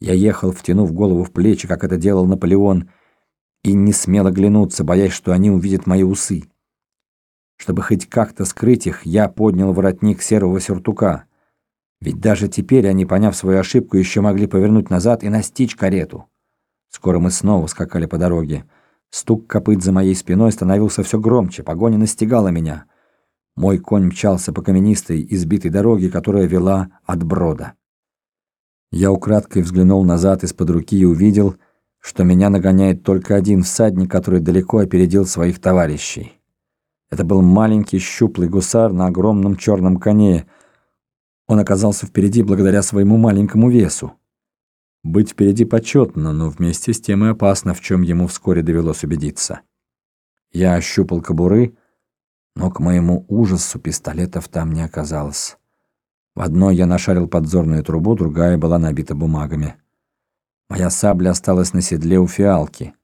Я ехал, втянув голову в плечи, как это делал Наполеон, и не смел оглянуться, боясь, что они увидят мои усы. Чтобы хоть как-то скрыть их, я поднял воротник серого сюртука. Ведь даже теперь они, поняв свою ошибку, еще могли повернуть назад и настичь карету. Скоро мы снова скакали по дороге. Стук копыт за моей спиной становился все громче, погоня настигала меня. Мой конь мчался по каменистой, избитой дороге, которая вела от брода. Я украдкой взглянул назад из-под руки и увидел, что меня нагоняет только один всадник, который далеко опередил своих товарищей. Это был маленький щуплый гусар на огромном черном коне. Он оказался впереди благодаря своему маленькому весу. Быть впереди почетно, но вместе с тем и опасно, в чем ему вскоре довелось убедиться. Я ощупал кобуры, но к моему ужасу пистолетов там не оказалось. В одной я нашарил подзорную трубу, другая была набита бумагами. Моя сабля осталась на седле у фиалки.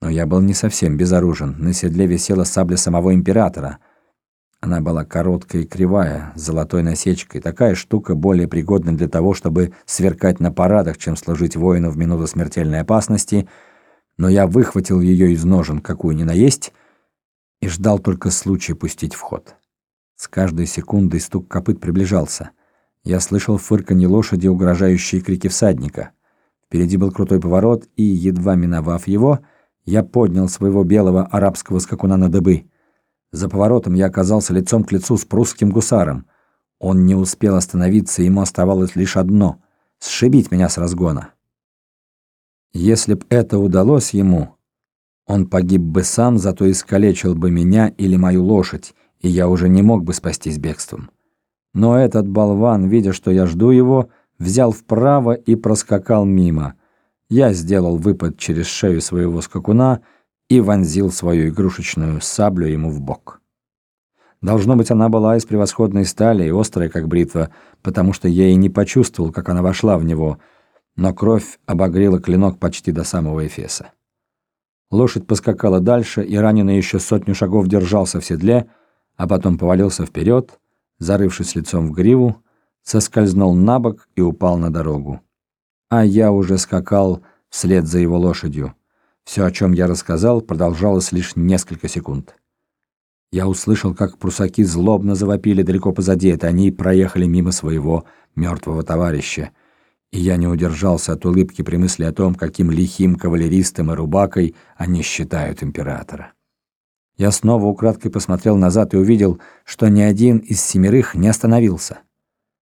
Но я был не совсем безоружен. На седле висела сабля самого императора. Она была короткая и кривая, с золотой насечкой. Такая штука более пригодна для того, чтобы сверкать на парадах, чем служить воину в минуту смертельной опасности. Но я выхватил ее из ножен, какую ни наесть, и ждал только случая пустить в ход. С каждой секундой стук копыт приближался. Я слышал фырканье лошади, угрожающие крики всадника. Впереди был крутой поворот, и, едва миновав его, я поднял своего белого арабского скакуна на дыбы. За поворотом я оказался лицом к лицу с прусским гусаром. Он не успел остановиться, ему оставалось лишь одно — сшибить меня с разгона. Если б это удалось ему, он погиб бы сам, зато искалечил бы меня или мою лошадь, и я уже не мог бы спастись бегством. Но этот болван, видя, что я жду его, взял вправо и проскакал мимо. Я сделал выпад через шею своего скакуна и вонзил свою игрушечную саблю ему в бок. Должно быть, она была из превосходной стали и острая, как бритва, потому что я и не почувствовал, как она вошла в него, но кровь обогрела клинок почти до самого эфеса. Лошадь поскакала дальше, и раненый еще сотню шагов держался в седле, а потом повалился вперед, зарывшись лицом в гриву, соскользнул на бок и упал на дорогу. А я уже скакал вслед за его лошадью. Все, о чем я рассказал, продолжалось лишь несколько секунд. Я услышал, как прусаки злобно завопили далеко позади, это они проехали мимо своего мертвого товарища. И я не удержался от улыбки при мысли о том, каким лихим кавалеристом и рубакой они считают императора. Я снова украдкой посмотрел назад и увидел, что ни один из семерых не остановился.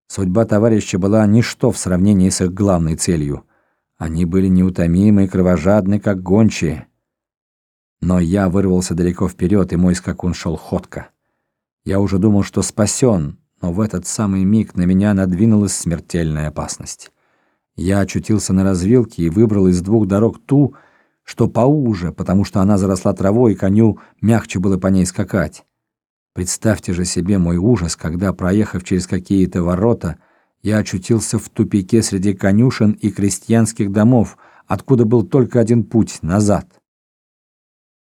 Судьба товарища была ничто в сравнении с их главной целью. Они были неутомимы и кровожадны, как гончие. Но я вырвался далеко вперед, и мой скакун шел ходко. Я уже думал, что спасен, но в этот самый миг на меня надвинулась смертельная опасность. Я очутился на развилке и выбрал из двух дорог ту, что поуже, потому что она заросла травой, и коню мягче было по ней скакать. Представьте же себе мой ужас, когда, проехав через какие-то ворота, я очутился в тупике среди конюшен и крестьянских домов, откуда был только один путь — назад.